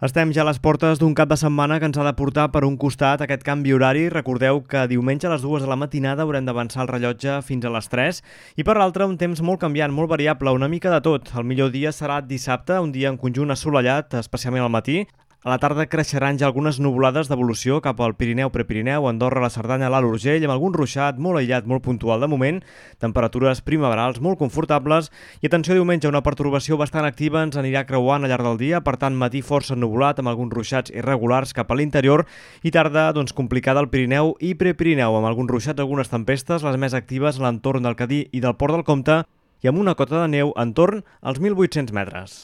Estem ja a les portes d'un cap de setmana que ens ha de portar per un costat aquest canvi horari. Recordeu que diumenge a les dues de la matinada haurem d'avançar el rellotge fins a les 3 i per l'altre un temps molt canviant, molt variable, una mica de tot. El millor dia serà dissabte, un dia en conjunt assolellat, especialment al matí. A la tarda creixeran ja algunes nuvolades d'evolució cap al Pirineu, Prepirineu, Andorra, la Cerdanya, l'Alt Urgell, amb algun ruixat molt aïllat, molt puntual de moment, temperatures primaverals molt confortables i atenció diumenge, una pertorbació bastant activa ens anirà creuant al llarg del dia, per tant matí força nuvolat amb alguns ruixats irregulars cap a l'interior i tarda doncs, complicada al Pirineu i Prepirineu amb alguns ruixats, algunes tempestes, les més actives a l'entorn del Cadí i del Port del Comte i amb una cota de neu entorn als 1.800 metres.